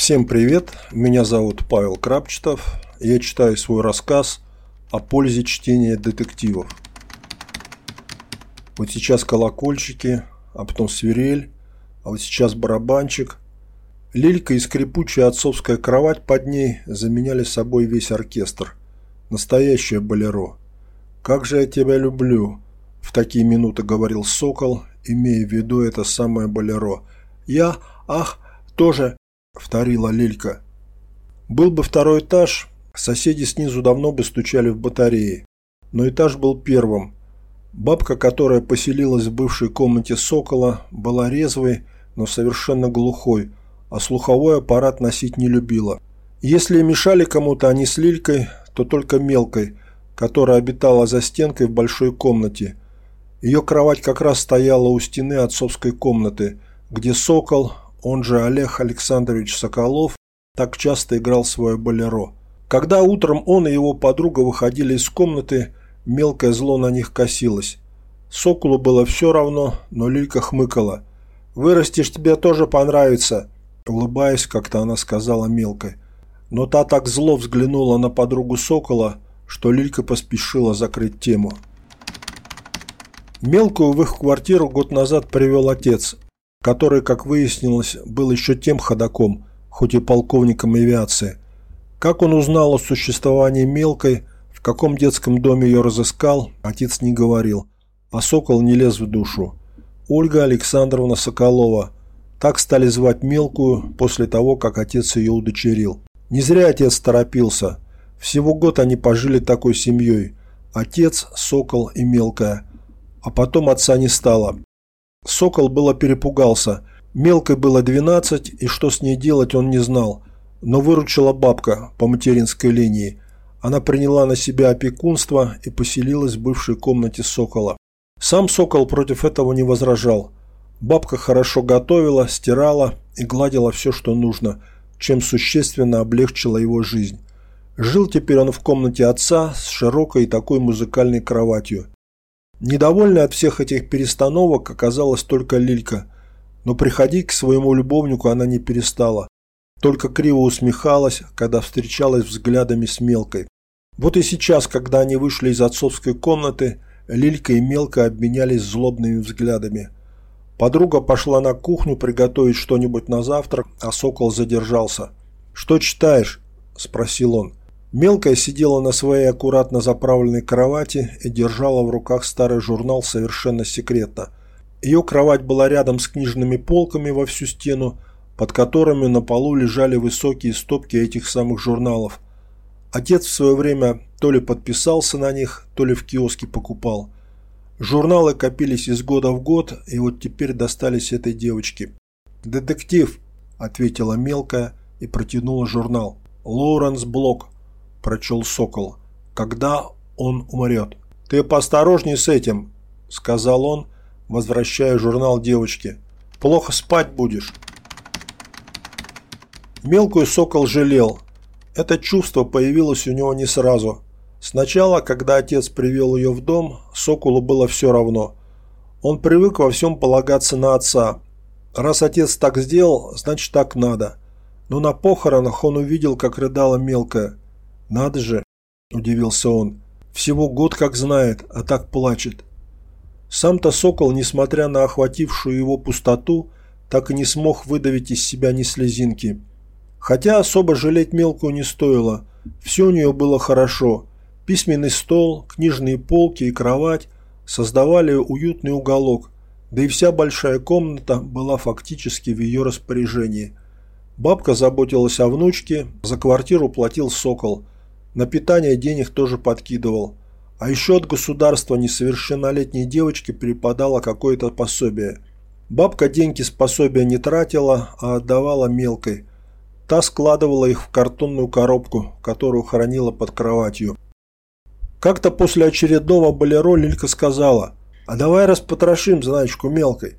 Всем привет, меня зовут Павел Крапчетов. Я читаю свой рассказ о пользе чтения детективов. Вот сейчас колокольчики, а потом свирель, а вот сейчас барабанчик. Лилька и скрипучая отцовская кровать под ней заменяли собой весь оркестр. Настоящее болеро. «Как же я тебя люблю!» – в такие минуты говорил Сокол, имея в виду это самое болеро. «Я, ах, тоже!» – вторила Лилька. Был бы второй этаж, соседи снизу давно бы стучали в батареи. Но этаж был первым. Бабка, которая поселилась в бывшей комнате Сокола, была резвой, но совершенно глухой, а слуховой аппарат носить не любила. Если мешали кому-то они с Лилькой, то только мелкой, которая обитала за стенкой в большой комнате. Ее кровать как раз стояла у стены отцовской комнаты, где Сокол, он же Олег Александрович Соколов, так часто играл свое болеро. Когда утром он и его подруга выходили из комнаты, мелкое зло на них косилось. Соколу было все равно, но Лилька хмыкала. «Вырастешь, тебе тоже понравится», улыбаясь, как-то она сказала мелкой. Но та так зло взглянула на подругу Сокола, что Лилька поспешила закрыть тему. Мелкую в их квартиру год назад привел отец, который, как выяснилось, был еще тем ходаком, хоть и полковником авиации. Как он узнал о существовании Мелкой, в каком детском доме ее разыскал, отец не говорил, а Сокол не лез в душу. Ольга Александровна Соколова. Так стали звать Мелкую после того, как отец ее удочерил. Не зря отец торопился – всего год они пожили такой семьей. Отец, Сокол и Мелкая. А потом отца не стало. Сокол было перепугался. Мелкой было 12, и что с ней делать он не знал. Но выручила бабка по материнской линии. Она приняла на себя опекунство и поселилась в бывшей комнате Сокола. Сам Сокол против этого не возражал. Бабка хорошо готовила, стирала и гладила все, что нужно, чем существенно облегчила его жизнь. Жил теперь он в комнате отца с широкой такой музыкальной кроватью. Недовольной от всех этих перестановок оказалась только Лилька, но приходить к своему любовнику она не перестала. Только криво усмехалась, когда встречалась взглядами с Мелкой. Вот и сейчас, когда они вышли из отцовской комнаты, Лилька и Мелка обменялись злобными взглядами. Подруга пошла на кухню приготовить что-нибудь на завтрак, а Сокол задержался. «Что читаешь?» – спросил он. Мелкая сидела на своей аккуратно заправленной кровати и держала в руках старый журнал совершенно секретно. Ее кровать была рядом с книжными полками во всю стену, под которыми на полу лежали высокие стопки этих самых журналов. Отец в свое время то ли подписался на них, то ли в киоске покупал. Журналы копились из года в год, и вот теперь достались этой девочке. «Детектив», – ответила мелкая и протянула журнал. «Лоуренс Блок», – прочел Сокол. «Когда он умрет?» «Ты поосторожней с этим», – сказал он, возвращая журнал девочке. «Плохо спать будешь». Мелкую Сокол жалел. Это чувство появилось у него не сразу. Сначала, когда отец привел ее в дом, Соколу было все равно. Он привык во всем полагаться на отца. Раз отец так сделал, значит так надо. Но на похоронах он увидел, как рыдала мелкая. «Надо же!» – удивился он. «Всего год как знает, а так плачет». Сам-то Сокол, несмотря на охватившую его пустоту, так и не смог выдавить из себя ни слезинки. Хотя особо жалеть мелкую не стоило. Все у нее было хорошо. Письменный стол, книжные полки и кровать создавали уютный уголок, да и вся большая комната была фактически в ее распоряжении. Бабка заботилась о внучке, за квартиру платил Сокол, на питание денег тоже подкидывал. А еще от государства несовершеннолетней девочке перепадало какое-то пособие. Бабка деньги с пособия не тратила, а отдавала мелкой. Та складывала их в картонную коробку, которую хранила под кроватью. Как-то после очередного болеро Лилька сказала, «А давай распотрошим заначку мелкой».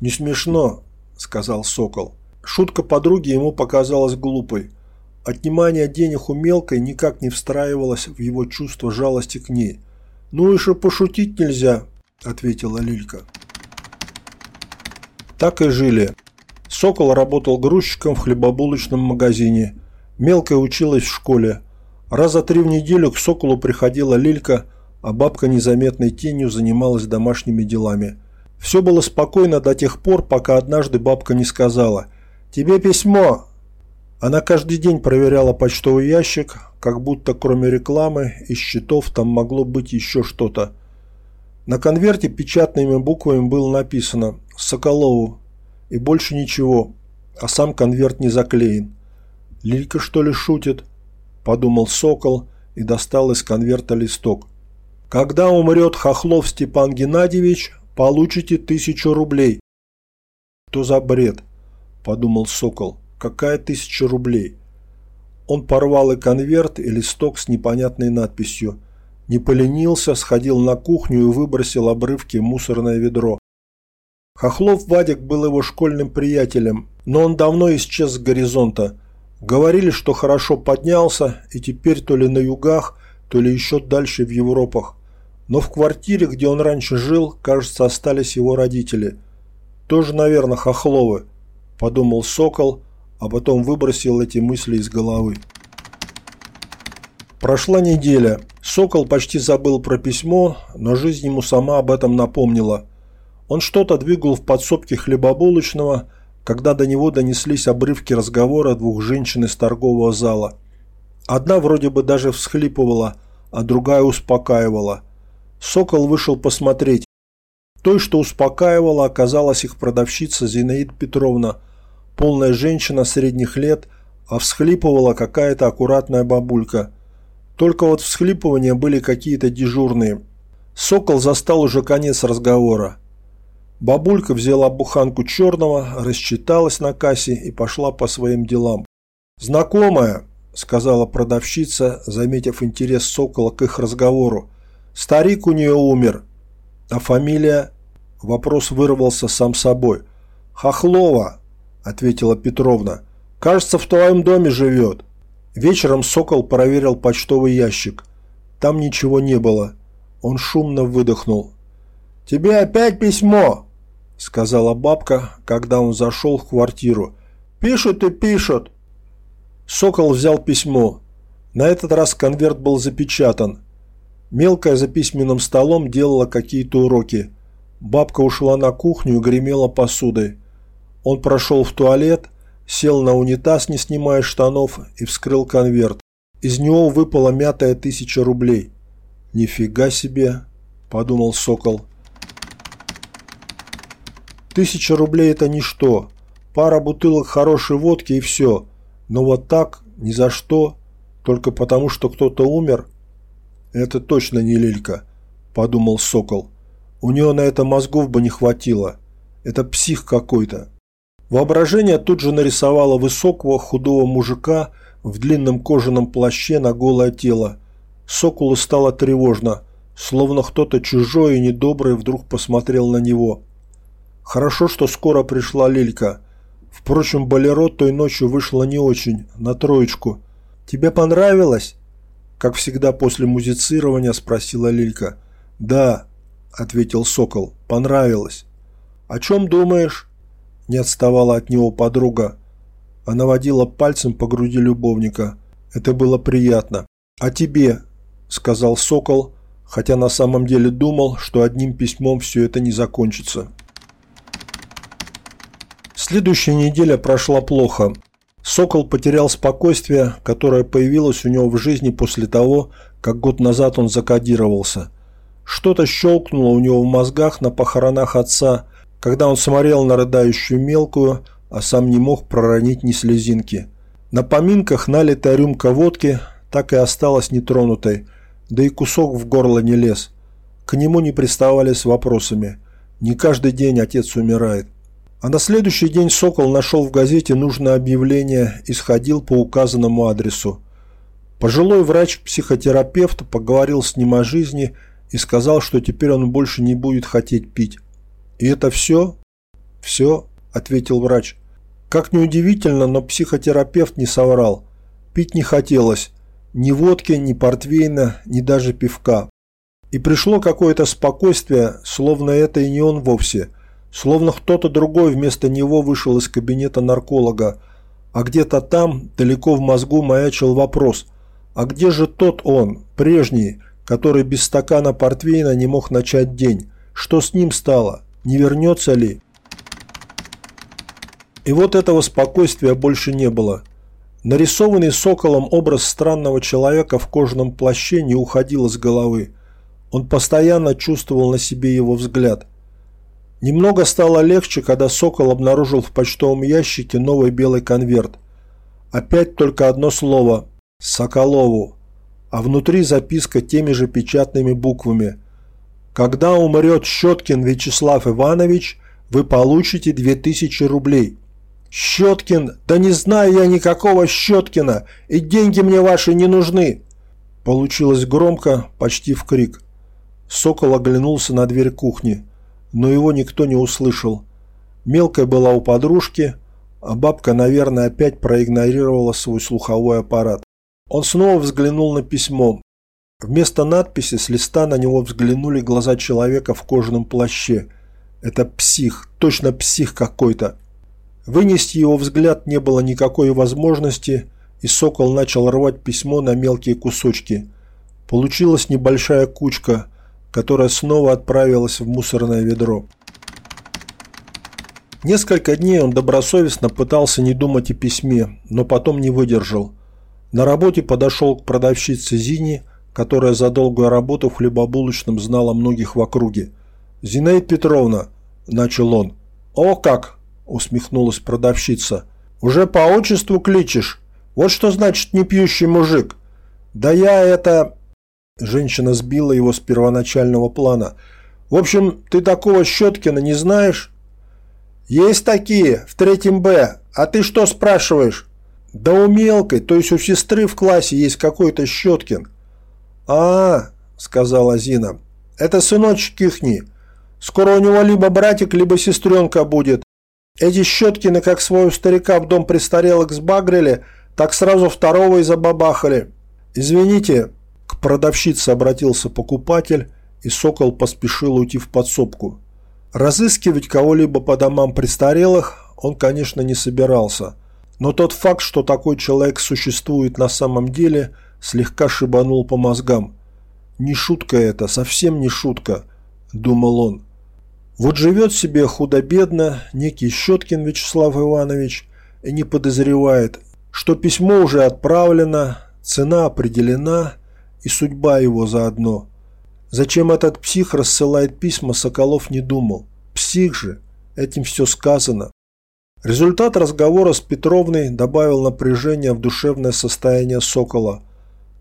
«Не смешно», – сказал Сокол. Шутка подруги ему показалась глупой – Отнимание денег у мелкой никак не встраивалось в его чувство жалости к ней. «Ну еще пошутить нельзя», – ответила Лилька. Так и жили. Сокол работал грузчиком в хлебобулочном магазине. Мелкая училась в школе. Раза три в неделю к Соколу приходила Лилька, а бабка незаметной тенью занималась домашними делами. Все было спокойно до тех пор, пока однажды бабка не сказала «Тебе письмо!». Она каждый день проверяла почтовый ящик, как будто кроме рекламы и счетов там могло быть еще что-то. На конверте печатными буквами было написано «Соколову» и больше ничего, а сам конверт не заклеен. «Лилька, что ли, шутит?» – подумал Сокол и достал из конверта листок. «Когда умрет Хохлов Степан Геннадьевич, получите тысячу рублей». «Что за бред?» – подумал Сокол. «Какая тысяча рублей?» Он порвал и конверт, и листок с непонятной надписью. Не поленился, сходил на кухню и выбросил обрывки в мусорное ведро. Хохлов Вадик был его школьным приятелем, но он давно исчез с горизонта. Говорили, что хорошо поднялся и теперь то ли на югах, то ли еще дальше в Европах. Но в квартире, где он раньше жил, кажется, остались его родители. Тоже, наверное, Хохловы, подумал Сокол, а потом выбросил эти мысли из головы. Прошла неделя. Сокол почти забыл про письмо, но жизнь ему сама об этом напомнила – он что-то двигал в подсобке хлебобулочного, когда до него донеслись обрывки разговора двух женщин из торгового зала. Одна вроде бы даже всхлипывала, а другая успокаивала. Сокол вышел посмотреть. Той, что успокаивала, оказалась их продавщица Зинаида Петровна, полная женщина средних лет, а всхлипывала какая-то аккуратная бабулька. Только вот всхлипывания были какие-то дежурные. Сокол застал уже конец разговора. Бабулька взяла буханку черного, рассчиталась на кассе и пошла по своим делам. «Знакомая», – сказала продавщица, заметив интерес Сокола к их разговору. «Старик у нее умер. А фамилия?» Вопрос вырвался сам собой. «Хохлова», – ответила Петровна. «Кажется, в твоем доме живет». Вечером Сокол проверил почтовый ящик. Там ничего не было. Он шумно выдохнул. «Тебе опять письмо!» – сказала бабка, когда он зашел в квартиру. «Пишут и пишут!» Сокол взял письмо. На этот раз конверт был запечатан. Мелкая за письменным столом делала какие-то уроки. Бабка ушла на кухню и гремела посудой. Он прошел в туалет, сел на унитаз, не снимая штанов, и вскрыл конверт. Из него выпала мятая тысяча рублей. «Нифига себе!» – подумал Сокол. Тысяча рублей это ничто. Пара бутылок хорошей водки и все. Но вот так, ни за что, только потому, что кто-то умер. Это точно не Лилька, подумал Сокол. У нее на это мозгов бы не хватило. Это псих какой-то. Воображение тут же нарисовало высокого худого мужика в длинном кожаном плаще на голое тело. Соколу стало тревожно, словно кто-то чужой и недобрый вдруг посмотрел на него. Хорошо, что скоро пришла Лилька. Впрочем, Болеро той ночью вышло не очень, на троечку. «Тебе понравилось?» Как всегда после музицирования спросила Лилька. «Да», – ответил Сокол, – «понравилось». «О чем думаешь?» Не отставала от него подруга. Она водила пальцем по груди любовника. Это было приятно. «А тебе?» – сказал Сокол, хотя на самом деле думал, что одним письмом все это не закончится. Следующая неделя прошла плохо. Сокол потерял спокойствие, которое появилось у него в жизни после того, как год назад он закодировался. Что-то щелкнуло у него в мозгах на похоронах отца, когда он смотрел на рыдающую мелкую, а сам не мог проронить ни слезинки. На поминках налитая рюмка водки так и осталась нетронутой, да и кусок в горло не лез. К нему не приставали с вопросами. Не каждый день отец умирает. А на следующий день Сокол нашел в газете нужное объявление и сходил по указанному адресу. Пожилой врач-психотерапевт поговорил с ним о жизни и сказал, что теперь он больше не будет хотеть пить. «И это все?» «Все», – ответил врач. Как ни удивительно, но психотерапевт не соврал. Пить не хотелось. Ни водки, ни портвейна, ни даже пивка. И пришло какое-то спокойствие, словно это и не он вовсе – Словно кто-то другой вместо него вышел из кабинета нарколога, а где-то там, далеко в мозгу, маячил вопрос, а где же тот он, прежний, который без стакана портвейна не мог начать день? Что с ним стало? Не вернется ли? И вот этого спокойствия больше не было. Нарисованный соколом образ странного человека в кожаном плаще не уходил из головы. Он постоянно чувствовал на себе его взгляд. Немного стало легче, когда Сокол обнаружил в почтовом ящике новый белый конверт. Опять только одно слово – Соколову, а внутри записка теми же печатными буквами. «Когда умрет Щеткин Вячеслав Иванович, вы получите 2000 рублей». «Щеткин? Да не знаю я никакого Щеткина, и деньги мне ваши не нужны!» Получилось громко, почти в крик. Сокол оглянулся на дверь кухни, но его никто не услышал. Мелкая была у подружки, а бабка, наверное, опять проигнорировала свой слуховой аппарат. Он снова взглянул на письмо. Вместо надписи с листа на него взглянули глаза человека в кожаном плаще. Это псих, точно псих какой-то. Вынести его взгляд не было никакой возможности, и сокол начал рвать письмо на мелкие кусочки. Получилась небольшая кучка, которая снова отправилась в мусорное ведро. Несколько дней он добросовестно пытался не думать о письме, но потом не выдержал. На работе подошел к продавщице Зине, которая за долгую работу в хлебобулочном знала многих в округе. «Зинаида Петровна», – начал он. «О как!» – усмехнулась продавщица. «Уже по отчеству кличешь? Вот что значит не пьющий мужик!» «Да я это...» Женщина сбила его с первоначального плана. «В общем, ты такого Щеткина не знаешь?» «Есть такие, в третьем Б. А ты что спрашиваешь?» «Да у мелкой, то есть у сестры в классе есть какой-то Щеткин». «А, — сказала Зина, — это сыночек ихний. Скоро у него либо братик, либо сестренка будет. Эти Щеткины, как своего старика в дом престарелых сбагрили, так сразу второго и забабахали. Извините, к продавщице обратился покупатель, и Сокол поспешил уйти в подсобку. Разыскивать кого-либо по домам престарелых он, конечно, не собирался, но тот факт, что такой человек существует на самом деле, слегка шибанул по мозгам. «Не шутка это, совсем не шутка», – думал он. Вот живет себе худо-бедно некий Щеткин Вячеслав Иванович и не подозревает, что письмо уже отправлено, цена определена и судьба его заодно. Зачем этот псих рассылает письма, Соколов не думал. Псих же, этим все сказано. Результат разговора с Петровной добавил напряжение в душевное состояние Сокола.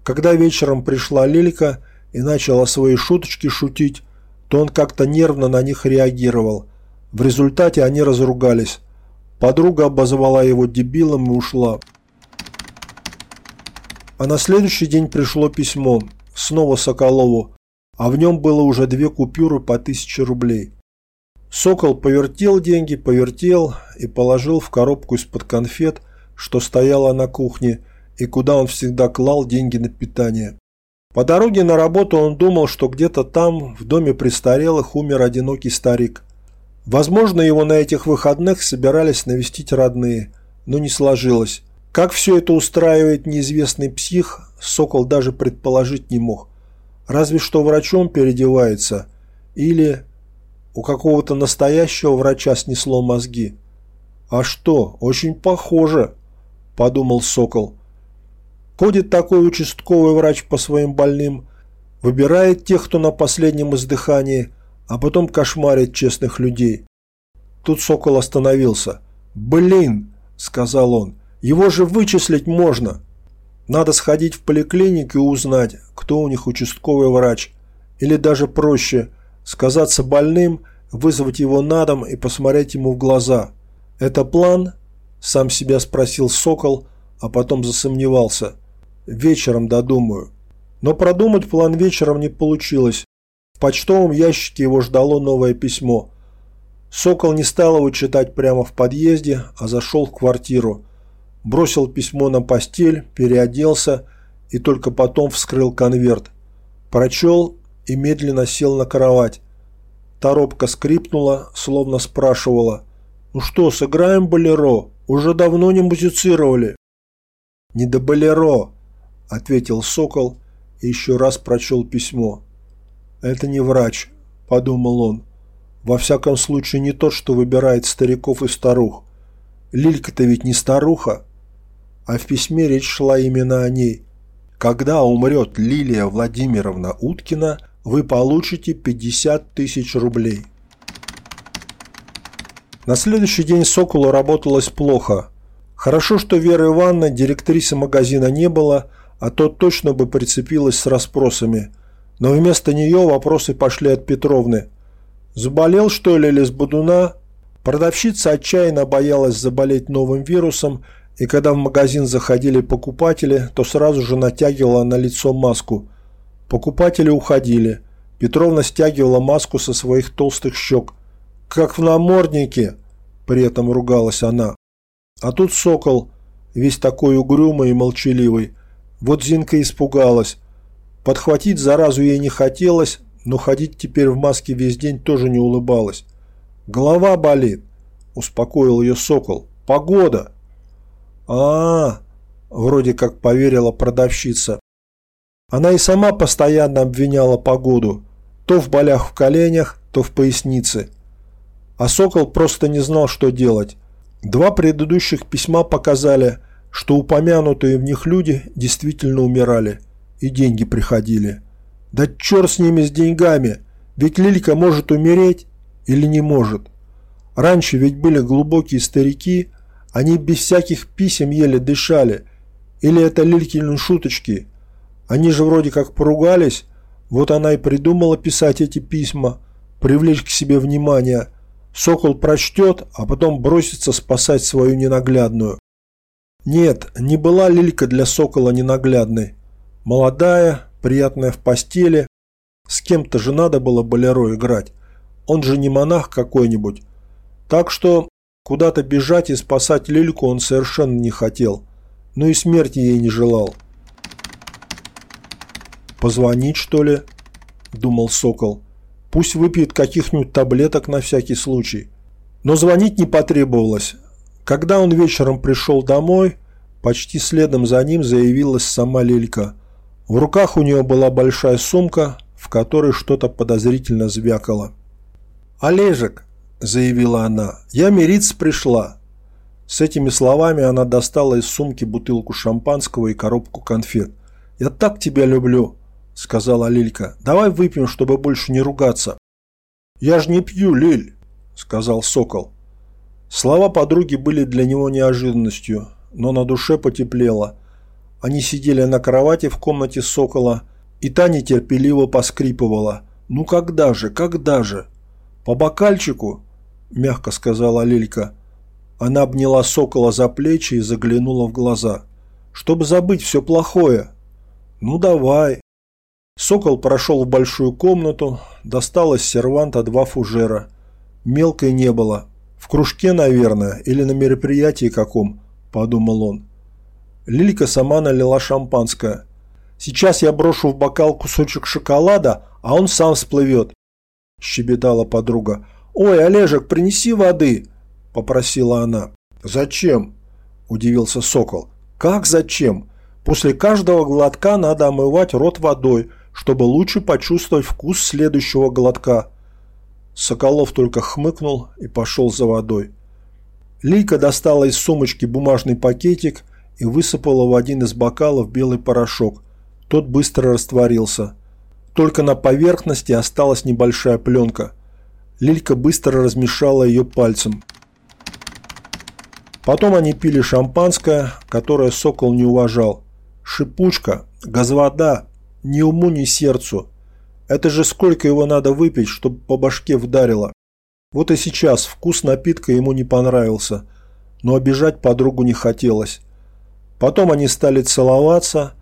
Когда вечером пришла Лилька и начала свои шуточки шутить, то он как-то нервно на них реагировал. В результате они разругались. Подруга обозвала его дебилом и ушла. А на следующий день пришло письмо, снова Соколову, а в нем было уже две купюры по тысяче рублей. Сокол повертел деньги, повертел и положил в коробку из-под конфет, что стояла на кухне, и куда он всегда клал деньги на питание. По дороге на работу он думал, что где-то там, в доме престарелых, умер одинокий старик. Возможно, его на этих выходных собирались навестить родные, но не сложилось. Как все это устраивает неизвестный псих, Сокол даже предположить не мог. Разве что врачом переодевается или у какого-то настоящего врача снесло мозги. «А что, очень похоже», – подумал Сокол. Ходит такой участковый врач по своим больным, выбирает тех, кто на последнем издыхании, а потом кошмарит честных людей. Тут Сокол остановился. «Блин!» – сказал он. «Его же вычислить можно!» Надо сходить в поликлинику и узнать, кто у них участковый врач. Или даже проще – сказаться больным, вызвать его на дом и посмотреть ему в глаза. «Это план?» – сам себя спросил Сокол, а потом засомневался – Вечером додумаю. Но продумать план вечером не получилось. В почтовом ящике его ждало новое письмо. Сокол не стал его читать прямо в подъезде, а зашел в квартиру. Бросил письмо на постель, переоделся и только потом вскрыл конверт. Прочел и медленно сел на кровать. Торопка скрипнула, словно спрашивала. «Ну что, сыграем болеро? Уже давно не музицировали». «Не до болеро», – ответил Сокол и еще раз прочел письмо. «Это не врач», – подумал он. «Во всяком случае не тот, что выбирает стариков и старух. Лилька-то ведь не старуха». А в письме речь шла именно о ней. «Когда умрет Лилия Владимировна Уткина, вы получите 50 тысяч рублей». На следующий день Соколу работалось плохо. Хорошо, что Вера Ивановна, директрисы магазина, не было, а то точно бы прицепилась с расспросами. Но вместо нее вопросы пошли от Петровны. «Заболел, что ли, или с Будуна?» Продавщица отчаянно боялась заболеть новым вирусом, и когда в магазин заходили покупатели, то сразу же натягивала на лицо маску. Покупатели уходили. Петровна стягивала маску со своих толстых щек – как в наморднике!» При этом ругалась она. А тут сокол, весь такой угрюмый и молчаливый. Вот Зинка испугалась. Подхватить заразу ей не хотелось, но ходить теперь в маске весь день тоже не улыбалась. «Голова болит», – успокоил ее сокол. «Погода». А, -а, а вроде как поверила продавщица. Она и сама постоянно обвиняла погоду. То в болях в коленях, то в пояснице – а Сокол просто не знал, что делать. Два предыдущих письма показали, что упомянутые в них люди действительно умирали. И деньги приходили. Да черт с ними, с деньгами. Ведь Лилька может умереть или не может. Раньше ведь были глубокие старики, они без всяких писем еле дышали. Или это Лилькины шуточки. Они же вроде как поругались, вот она и придумала писать эти письма, привлечь к себе внимание – Сокол прочтет, а потом бросится спасать свою ненаглядную. Нет, не была Лилька для Сокола ненаглядной. Молодая, приятная в постели. С кем-то же надо было болеро играть. Он же не монах какой-нибудь. Так что куда-то бежать и спасать Лильку он совершенно не хотел. Ну и смерти ей не желал. «Позвонить, что ли?» – думал Сокол. Пусть выпьет каких-нибудь таблеток на всякий случай. Но звонить не потребовалось. Когда он вечером пришел домой, почти следом за ним заявилась сама Лилька. В руках у нее была большая сумка, в которой что-то подозрительно звякало. «Олежек», – заявила она, – «я мириться пришла». С этими словами она достала из сумки бутылку шампанского и коробку конфет. «Я так тебя люблю», – сказала Лилька. «Давай выпьем, чтобы больше не ругаться». «Я ж не пью, Лиль», – сказал Сокол. Слова подруги были для него неожиданностью, но на душе потеплело. Они сидели на кровати в комнате Сокола, и та нетерпеливо поскрипывала. «Ну когда же, когда же?» «По бокальчику?» – мягко сказала Лилька. Она обняла Сокола за плечи и заглянула в глаза. «Чтобы забыть все плохое». «Ну давай», Сокол прошел в большую комнату, достал из серванта два фужера. Мелкой не было. В кружке, наверное, или на мероприятии каком, подумал он. Лилька сама налила шампанское. Сейчас я брошу в бокал кусочек шоколада, а он сам всплывет, щебетала подруга. «Ой, Олежек, принеси воды!» – попросила она. «Зачем?» – удивился Сокол. «Как зачем? После каждого глотка надо омывать рот водой – чтобы лучше почувствовать вкус следующего глотка. Соколов только хмыкнул и пошел за водой. Лика достала из сумочки бумажный пакетик и высыпала в один из бокалов белый порошок. Тот быстро растворился. Только на поверхности осталась небольшая пленка. Лилька быстро размешала ее пальцем. Потом они пили шампанское, которое Сокол не уважал. Шипучка, газвода, ни уму, ни сердцу. Это же сколько его надо выпить, чтобы по башке вдарило. Вот и сейчас вкус напитка ему не понравился, но обижать подругу не хотелось. Потом они стали целоваться.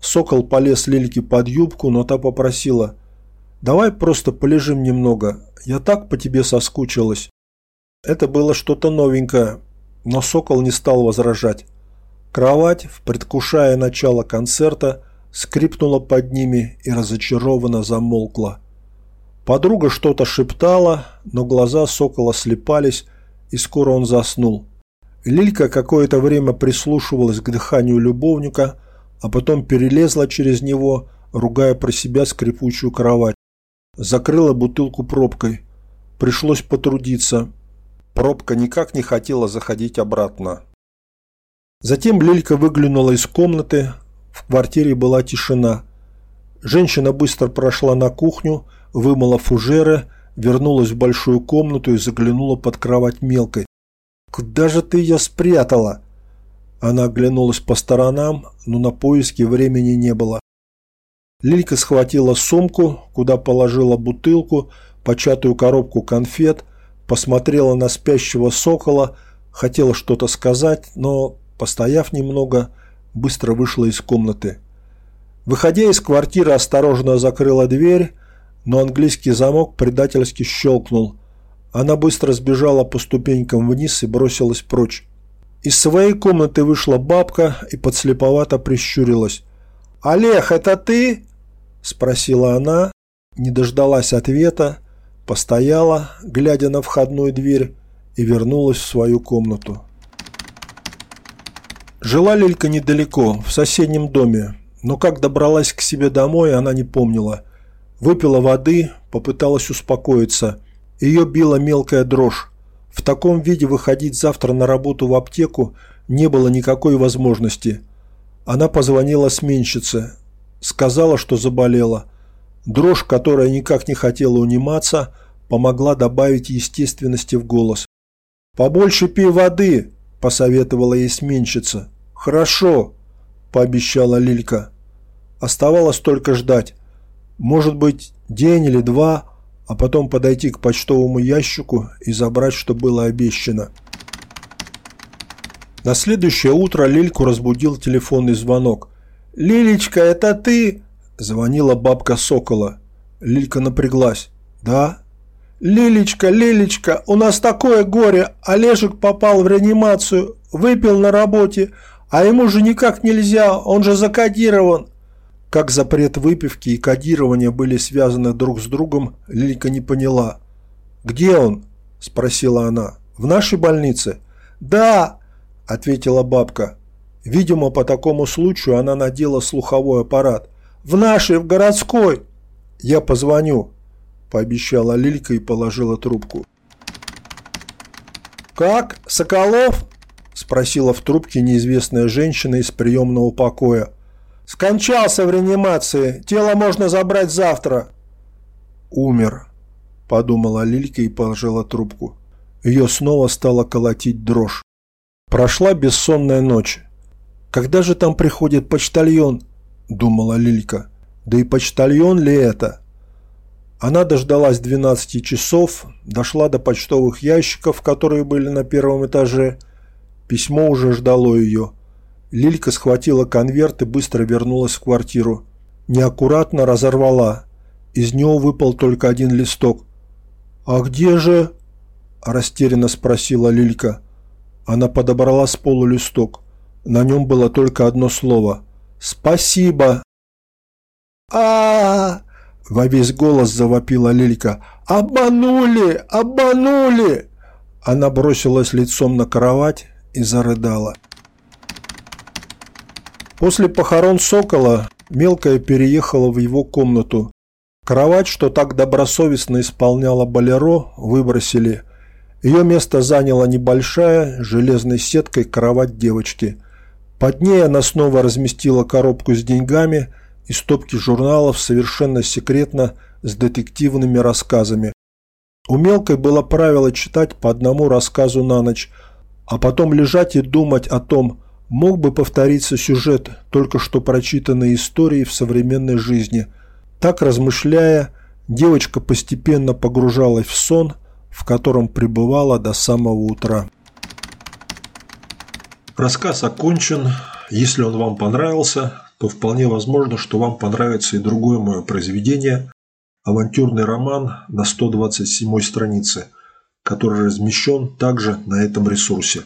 Сокол полез Лильке под юбку, но та попросила. «Давай просто полежим немного. Я так по тебе соскучилась». Это было что-то новенькое, но Сокол не стал возражать. Кровать, предвкушая начало концерта, скрипнула под ними и разочарованно замолкла. Подруга что-то шептала, но глаза сокола слепались, и скоро он заснул. Лилька какое-то время прислушивалась к дыханию любовника, а потом перелезла через него, ругая про себя скрипучую кровать. Закрыла бутылку пробкой. Пришлось потрудиться. Пробка никак не хотела заходить обратно. Затем Лилька выглянула из комнаты. В квартире была тишина. Женщина быстро прошла на кухню, вымыла фужеры, вернулась в большую комнату и заглянула под кровать мелкой. «Куда же ты ее спрятала?» Она оглянулась по сторонам, но на поиски времени не было. Лилька схватила сумку, куда положила бутылку, початую коробку конфет, посмотрела на спящего сокола, хотела что-то сказать, но, постояв немного, быстро вышла из комнаты. Выходя из квартиры, осторожно закрыла дверь, но английский замок предательски щелкнул. Она быстро сбежала по ступенькам вниз и бросилась прочь. Из своей комнаты вышла бабка и подслеповато прищурилась. «Олег, это ты?» – спросила она, не дождалась ответа, постояла, глядя на входную дверь, и вернулась в свою комнату. Жила Лилька недалеко, в соседнем доме, но как добралась к себе домой, она не помнила. Выпила воды, попыталась успокоиться. Ее била мелкая дрожь. В таком виде выходить завтра на работу в аптеку не было никакой возможности. Она позвонила сменщице. Сказала, что заболела. Дрожь, которая никак не хотела униматься, помогла добавить естественности в голос. «Побольше пей воды», – посоветовала ей сменщица. «Хорошо», – пообещала Лилька. Оставалось только ждать. Может быть, день или два, а потом подойти к почтовому ящику и забрать, что было обещано. На следующее утро Лильку разбудил телефонный звонок. «Лилечка, это ты?» – звонила бабка Сокола. Лилька напряглась. «Да?» «Лилечка, Лилечка, у нас такое горе! Олежек попал в реанимацию, выпил на работе, а ему же никак нельзя, он же закодирован. Как запрет выпивки и кодирования были связаны друг с другом, Лилька не поняла. «Где он?» – спросила она. «В нашей больнице?» «Да!» – ответила бабка. Видимо, по такому случаю она надела слуховой аппарат. «В нашей, в городской!» «Я позвоню», – пообещала Лилька и положила трубку. «Как? Соколов?» Спросила в трубке неизвестная женщина из приемного покоя. «Скончался в реанимации. Тело можно забрать завтра». «Умер», – подумала Лилька и положила трубку. Ее снова стала колотить дрожь. Прошла бессонная ночь. «Когда же там приходит почтальон?» – думала Лилька. «Да и почтальон ли это?» Она дождалась 12 часов, дошла до почтовых ящиков, которые были на первом этаже, Письмо уже ждало ее. Лилька схватила конверт и быстро вернулась в квартиру. Неаккуратно разорвала. Из него выпал только один листок. «А где же?» – растерянно спросила Лилька. Она подобрала с полу листок. На нем было только одно слово. «Спасибо!» а, -а, -а Во весь голос завопила Лилька. «Обманули! Обманули!» Она бросилась лицом на кровать и зарыдала. После похорон Сокола Мелкая переехала в его комнату. Кровать, что так добросовестно исполняла Болеро, выбросили. Ее место заняла небольшая, железной сеткой кровать девочки. Под ней она снова разместила коробку с деньгами и стопки журналов совершенно секретно с детективными рассказами. У Мелкой было правило читать по одному рассказу на ночь – а потом лежать и думать о том, мог бы повториться сюжет только что прочитанной истории в современной жизни. Так размышляя, девочка постепенно погружалась в сон, в котором пребывала до самого утра. Рассказ окончен. Если он вам понравился, то вполне возможно, что вам понравится и другое мое произведение «Авантюрный роман» на 127 странице – который размещен также на этом ресурсе.